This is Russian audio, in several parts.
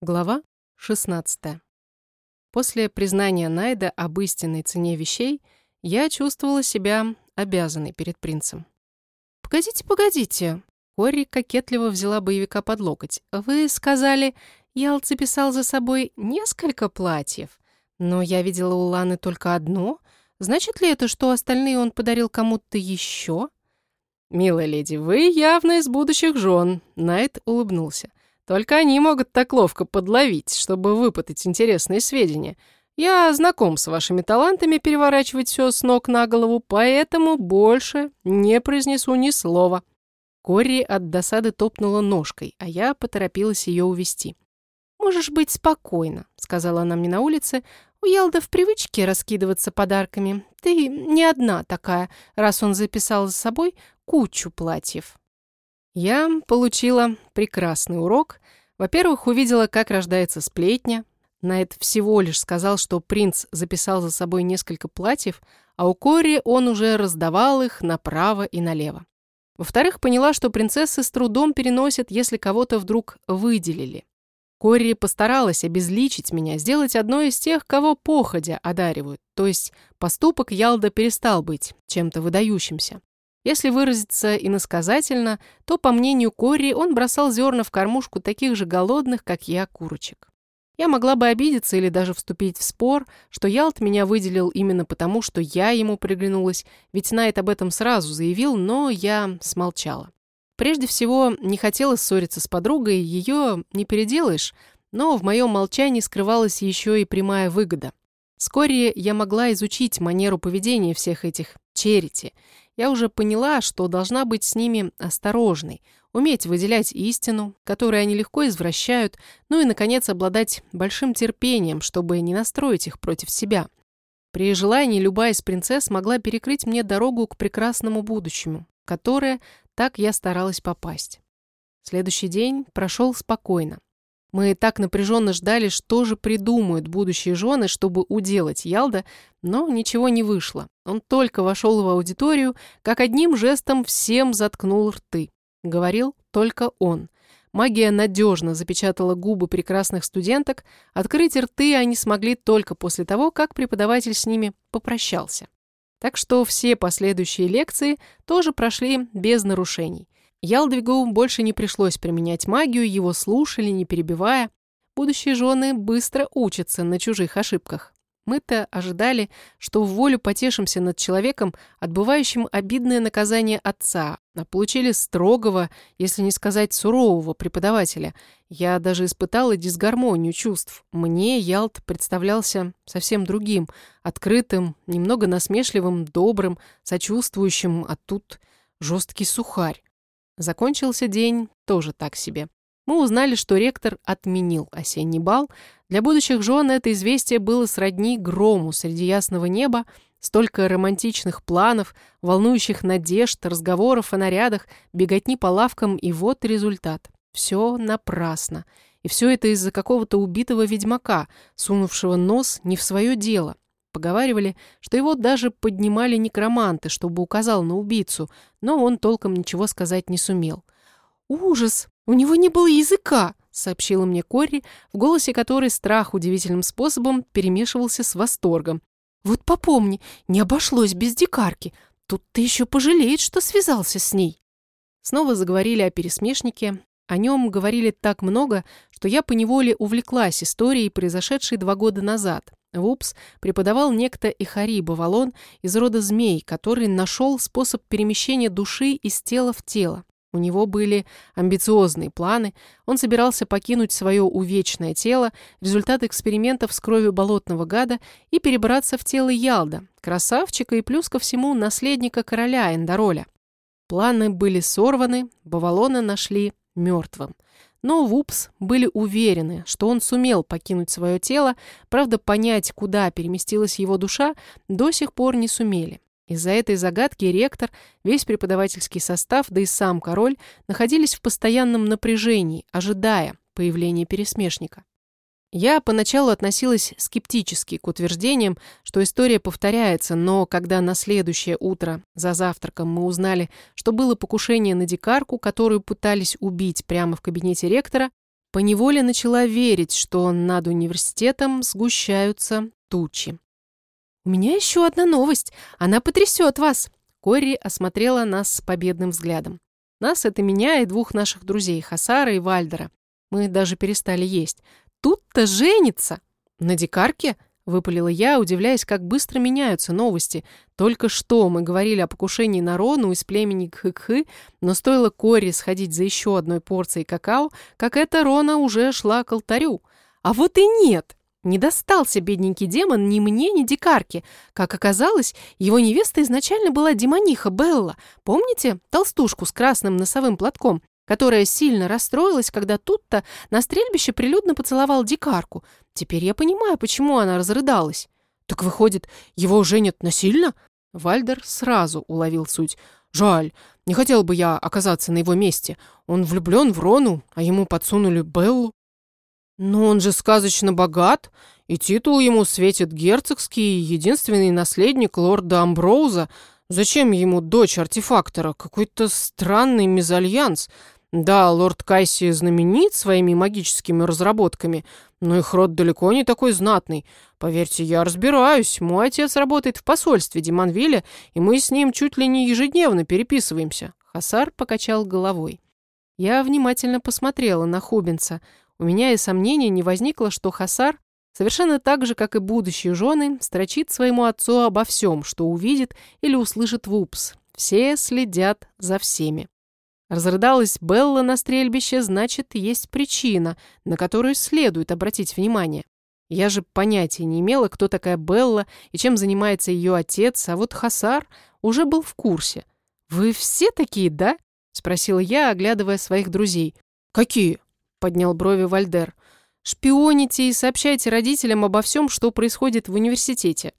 Глава 16. После признания Найда об истинной цене вещей я чувствовала себя обязанной перед принцем. «Погодите, погодите!» Кори кокетливо взяла боевика под локоть. «Вы сказали, Ялт записал за собой несколько платьев, но я видела у Ланы только одно. Значит ли это, что остальные он подарил кому-то еще?» «Милая леди, вы явно из будущих жен», — Найт улыбнулся. Только они могут так ловко подловить, чтобы выпытать интересные сведения. Я знаком с вашими талантами переворачивать все с ног на голову, поэтому больше не произнесу ни слова». Кори от досады топнула ножкой, а я поторопилась ее увести. «Можешь быть спокойна», — сказала она мне на улице. «У Ялда в привычке раскидываться подарками. Ты не одна такая, раз он записал за собой кучу платьев». Я получила прекрасный урок. Во-первых, увидела, как рождается сплетня. Найт всего лишь сказал, что принц записал за собой несколько платьев, а у Кори он уже раздавал их направо и налево. Во-вторых, поняла, что принцессы с трудом переносят, если кого-то вдруг выделили. Кори постаралась обезличить меня, сделать одной из тех, кого походя одаривают, то есть поступок Ялда перестал быть чем-то выдающимся. Если выразиться иносказательно, то, по мнению Кори, он бросал зерна в кормушку таких же голодных, как я, курочек. Я могла бы обидеться или даже вступить в спор, что Ялт меня выделил именно потому, что я ему приглянулась, ведь Найт об этом сразу заявил, но я смолчала. Прежде всего, не хотела ссориться с подругой, ее не переделаешь, но в моем молчании скрывалась еще и прямая выгода. Вскоре я могла изучить манеру поведения всех этих черити я уже поняла, что должна быть с ними осторожной, уметь выделять истину, которую они легко извращают, ну и, наконец, обладать большим терпением, чтобы не настроить их против себя. При желании любая из принцесс могла перекрыть мне дорогу к прекрасному будущему, которое так я старалась попасть. Следующий день прошел спокойно. Мы так напряженно ждали, что же придумают будущие жены, чтобы уделать Ялда, но ничего не вышло. Он только вошел в аудиторию, как одним жестом всем заткнул рты. Говорил только он. Магия надежно запечатала губы прекрасных студенток, открыть рты они смогли только после того, как преподаватель с ними попрощался. Так что все последующие лекции тоже прошли без нарушений. Ялдвигу больше не пришлось применять магию, его слушали, не перебивая. Будущие жены быстро учатся на чужих ошибках. Мы-то ожидали, что в волю потешимся над человеком, отбывающим обидное наказание отца, а получили строгого, если не сказать сурового преподавателя. Я даже испытала дисгармонию чувств. Мне Ялт представлялся совсем другим, открытым, немного насмешливым, добрым, сочувствующим, а тут жесткий сухарь. Закончился день тоже так себе. Мы узнали, что ректор отменил осенний бал. Для будущих жен это известие было сродни грому среди ясного неба, столько романтичных планов, волнующих надежд, разговоров о нарядах, беготни по лавкам, и вот результат. Все напрасно. И все это из-за какого-то убитого ведьмака, сунувшего нос не в свое дело. Поговаривали, что его даже поднимали некроманты, чтобы указал на убийцу, но он толком ничего сказать не сумел. «Ужас! У него не было языка!» — сообщила мне Кори, в голосе которой страх удивительным способом перемешивался с восторгом. «Вот попомни, не обошлось без дикарки. Тут ты еще пожалеет, что связался с ней». Снова заговорили о пересмешнике. О нем говорили так много, что я поневоле увлеклась историей, произошедшей два года назад. В УПС преподавал некто Ихари Бавалон из рода змей, который нашел способ перемещения души из тела в тело. У него были амбициозные планы, он собирался покинуть свое увечное тело, результат экспериментов с кровью болотного гада и перебраться в тело Ялда, красавчика и плюс ко всему наследника короля Эндороля. Планы были сорваны, Бавалона нашли мертвым. Но Вупс были уверены, что он сумел покинуть свое тело, правда, понять, куда переместилась его душа, до сих пор не сумели. Из-за этой загадки ректор, весь преподавательский состав, да и сам король находились в постоянном напряжении, ожидая появления пересмешника. Я поначалу относилась скептически к утверждениям, что история повторяется, но когда на следующее утро за завтраком мы узнали, что было покушение на дикарку, которую пытались убить прямо в кабинете ректора, поневоле начала верить, что над университетом сгущаются тучи. «У меня еще одна новость. Она потрясет вас!» Кори осмотрела нас с победным взглядом. Нас — это меня и двух наших друзей, Хасара и Вальдера. Мы даже перестали есть. Тут-то женится! На дикарке? Выпалила я, удивляясь, как быстро меняются новости. Только что мы говорили о покушении на Рону из племени Кхыкхы, но стоило Кори сходить за еще одной порцией какао, как эта Рона уже шла к алтарю. А вот и нет! Не достался бедненький демон ни мне, ни дикарке. Как оказалось, его невеста изначально была демониха Белла. Помните толстушку с красным носовым платком, которая сильно расстроилась, когда тут-то на стрельбище прилюдно поцеловал дикарку? Теперь я понимаю, почему она разрыдалась. Так выходит, его женят насильно? Вальдер сразу уловил суть. Жаль, не хотел бы я оказаться на его месте. Он влюблен в Рону, а ему подсунули Беллу. Но он же сказочно богат, и титул ему светит герцогский, единственный наследник лорда Амброуза. Зачем ему дочь артефактора? Какой-то странный мезальянс. Да, лорд Кайси знаменит своими магическими разработками, но их род далеко не такой знатный. Поверьте, я разбираюсь. Мой отец работает в посольстве Диманвиля, и мы с ним чуть ли не ежедневно переписываемся. Хасар покачал головой. Я внимательно посмотрела на Хубинца. У меня и сомнения не возникло, что Хасар, совершенно так же, как и будущие жены, строчит своему отцу обо всем, что увидит или услышит в УПС. Все следят за всеми. Разрыдалась Белла на стрельбище, значит, есть причина, на которую следует обратить внимание. Я же понятия не имела, кто такая Белла и чем занимается ее отец, а вот Хасар уже был в курсе. «Вы все такие, да?» — спросила я, оглядывая своих друзей. «Какие?» — поднял брови Вальдер. «Шпионите и сообщайте родителям обо всем, что происходит в университете».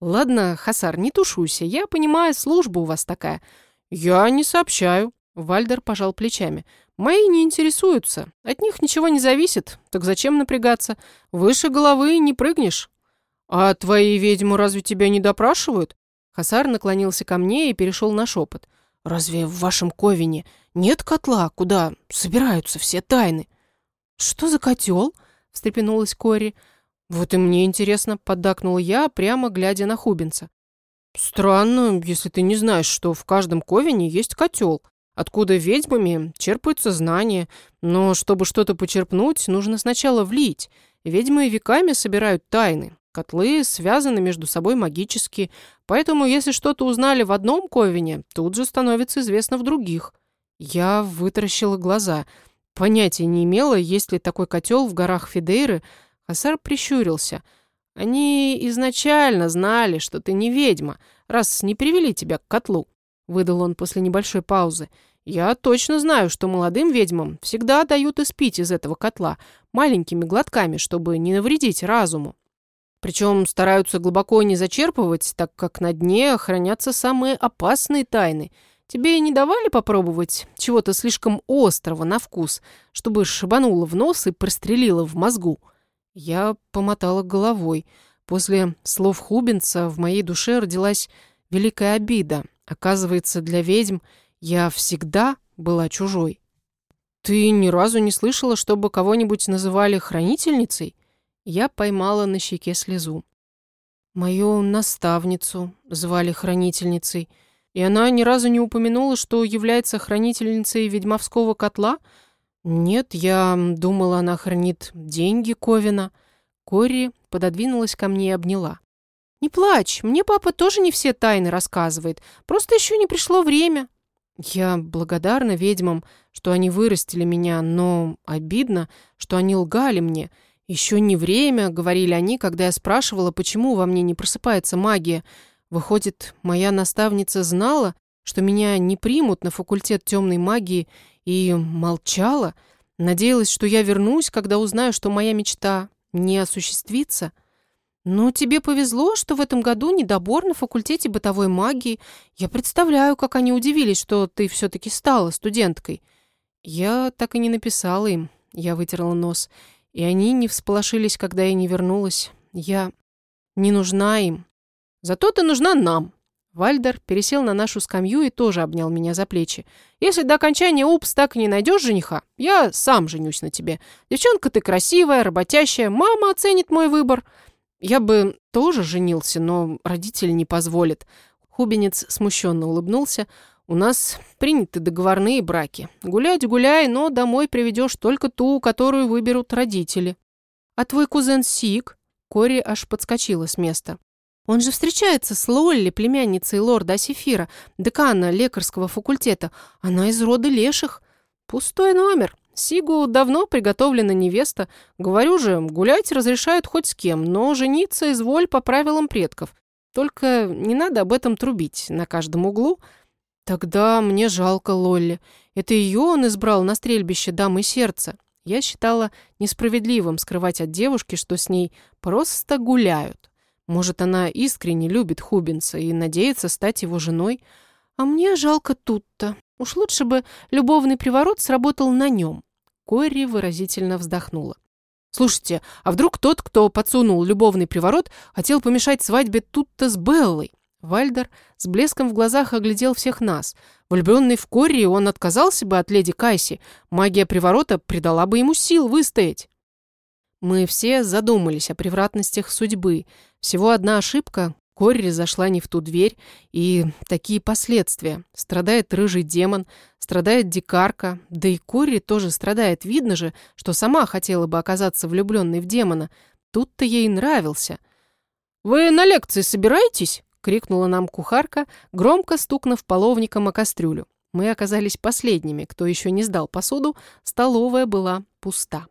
«Ладно, Хасар, не тушуйся. Я понимаю, служба у вас такая». «Я не сообщаю», — Вальдер пожал плечами. «Мои не интересуются. От них ничего не зависит. Так зачем напрягаться? Выше головы не прыгнешь». «А твои ведьмы разве тебя не допрашивают?» Хасар наклонился ко мне и перешел на шепот. «Разве в вашем Ковине нет котла, куда собираются все тайны?» «Что за котел?» — встрепенулась Кори. «Вот и мне интересно», — поддакнул я, прямо глядя на Хубинца. «Странно, если ты не знаешь, что в каждом ковине есть котел, откуда ведьмами черпаются знания, но чтобы что-то почерпнуть, нужно сначала влить. Ведьмы веками собирают тайны, котлы связаны между собой магически, поэтому если что-то узнали в одном ковине, тут же становится известно в других». Я вытаращила глаза — Понятия не имела, есть ли такой котел в горах Фидейры. Хасар прищурился. Они изначально знали, что ты не ведьма, раз не привели тебя к котлу. Выдал он после небольшой паузы. Я точно знаю, что молодым ведьмам всегда дают испить из этого котла маленькими глотками, чтобы не навредить разуму. Причем стараются глубоко не зачерпывать, так как на дне хранятся самые опасные тайны — Тебе не давали попробовать чего-то слишком острого на вкус, чтобы шибануло в нос и прострелило в мозгу?» Я помотала головой. После слов Хубинца в моей душе родилась великая обида. Оказывается, для ведьм я всегда была чужой. «Ты ни разу не слышала, чтобы кого-нибудь называли хранительницей?» Я поймала на щеке слезу. «Мою наставницу звали хранительницей», и она ни разу не упомянула, что является хранительницей ведьмовского котла? Нет, я думала, она хранит деньги Ковина. Кори пододвинулась ко мне и обняла. «Не плачь, мне папа тоже не все тайны рассказывает. Просто еще не пришло время». Я благодарна ведьмам, что они вырастили меня, но обидно, что они лгали мне. Еще не время, говорили они, когда я спрашивала, почему во мне не просыпается магия. Выходит, моя наставница знала, что меня не примут на факультет темной магии и молчала, надеялась, что я вернусь, когда узнаю, что моя мечта не осуществится. Но тебе повезло, что в этом году недобор на факультете бытовой магии. Я представляю, как они удивились, что ты все-таки стала студенткой. Я так и не написала им, я вытерла нос, и они не всполошились, когда я не вернулась. Я не нужна им. Зато ты нужна нам». Вальдер пересел на нашу скамью и тоже обнял меня за плечи. «Если до окончания УПС так и не найдешь жениха, я сам женюсь на тебе. Девчонка ты красивая, работящая, мама оценит мой выбор». Я бы тоже женился, но родители не позволят. Хубенец смущенно улыбнулся. «У нас приняты договорные браки. Гулять гуляй, но домой приведешь только ту, которую выберут родители». «А твой кузен Сик?» Кори аж подскочила с места. Он же встречается с Лолли, племянницей лорда Асифира, декана лекарского факультета. Она из рода леших. Пустой номер. Сигу давно приготовлена невеста. Говорю же, гулять разрешают хоть с кем, но жениться изволь по правилам предков. Только не надо об этом трубить на каждом углу. Тогда мне жалко Лолли. Это ее он избрал на стрельбище дамы сердца. Я считала несправедливым скрывать от девушки, что с ней просто гуляют. Может, она искренне любит Хубинса и надеется стать его женой. А мне жалко тут-то. Уж лучше бы любовный приворот сработал на нем. Кори выразительно вздохнула. «Слушайте, а вдруг тот, кто подсунул любовный приворот, хотел помешать свадьбе тут-то с Беллой?» Вальдер с блеском в глазах оглядел всех нас. Влюбленный в Кори, он отказался бы от леди Кайси. Магия приворота придала бы ему сил выстоять. Мы все задумались о превратностях судьбы. Всего одна ошибка. Корри зашла не в ту дверь, и такие последствия. Страдает рыжий демон, страдает дикарка, да и Корри тоже страдает. Видно же, что сама хотела бы оказаться влюбленной в демона. Тут-то ей нравился. «Вы на лекции собираетесь?» — крикнула нам кухарка, громко стукнув половником о кастрюлю. Мы оказались последними, кто еще не сдал посуду, столовая была пуста.